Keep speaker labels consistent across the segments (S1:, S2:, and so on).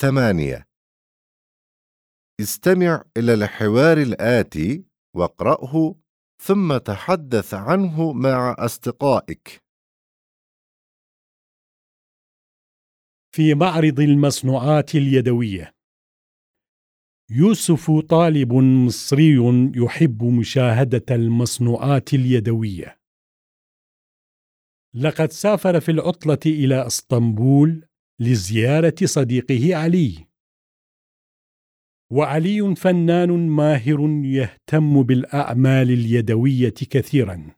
S1: ثمانية. استمع إلى الحوار الآتي واقرأه ثم تحدث عنه مع أصدقائك.
S2: في معرض المصنوعات اليدوية. يوسف طالب مصري يحب مشاهدة المصنوعات اليدوية. لقد سافر في العطلة إلى إسطنبول لزيارة صديقه علي. وعلي فنان ماهر يهتم بالأعمال اليدوية كثيرا.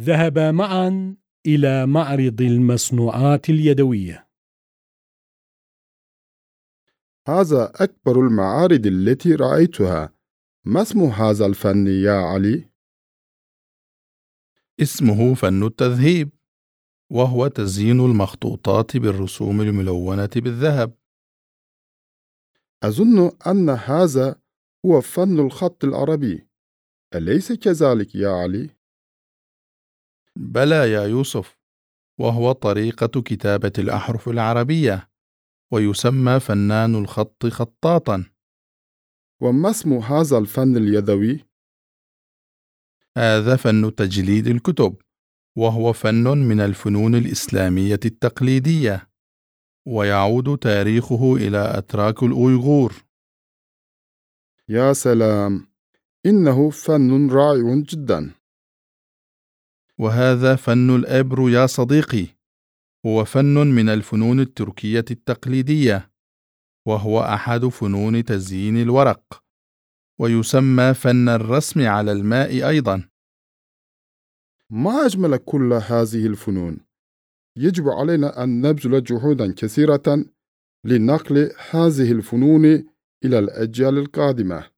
S2: ذهبا معا إلى معرض المصنوعات اليدوية.
S3: هذا أكبر المعارض التي رأيتها. ما اسم هذا الفن يا علي؟
S4: اسمه فن التذهيب. وهو تزيين المخطوطات بالرسوم الملونة بالذهب
S3: أظن أن هذا هو فن الخط العربي أليس كذلك يا علي؟
S4: بلى يا يوسف وهو طريقة كتابة الأحرف العربية ويسمى فنان الخط خطاطا
S3: وما اسم هذا الفن اليدوي؟
S4: هذا فن تجليد الكتب وهو فن من الفنون الإسلامية التقليدية ويعود تاريخه إلى أتراك الأويغور.
S3: يا سلام إنه فن رائع جدا.
S4: وهذا فن الإبر يا صديقي هو فن من الفنون التركية التقليدية وهو أحد فنون تزيين الورق ويسمى فن الرسم على الماء أيضا.
S3: ما أجمل كل هذه الفنون. يجب علينا أن نبذل جهودا كثيرة لنقل هذه الفنون إلى الأجيال القادمة.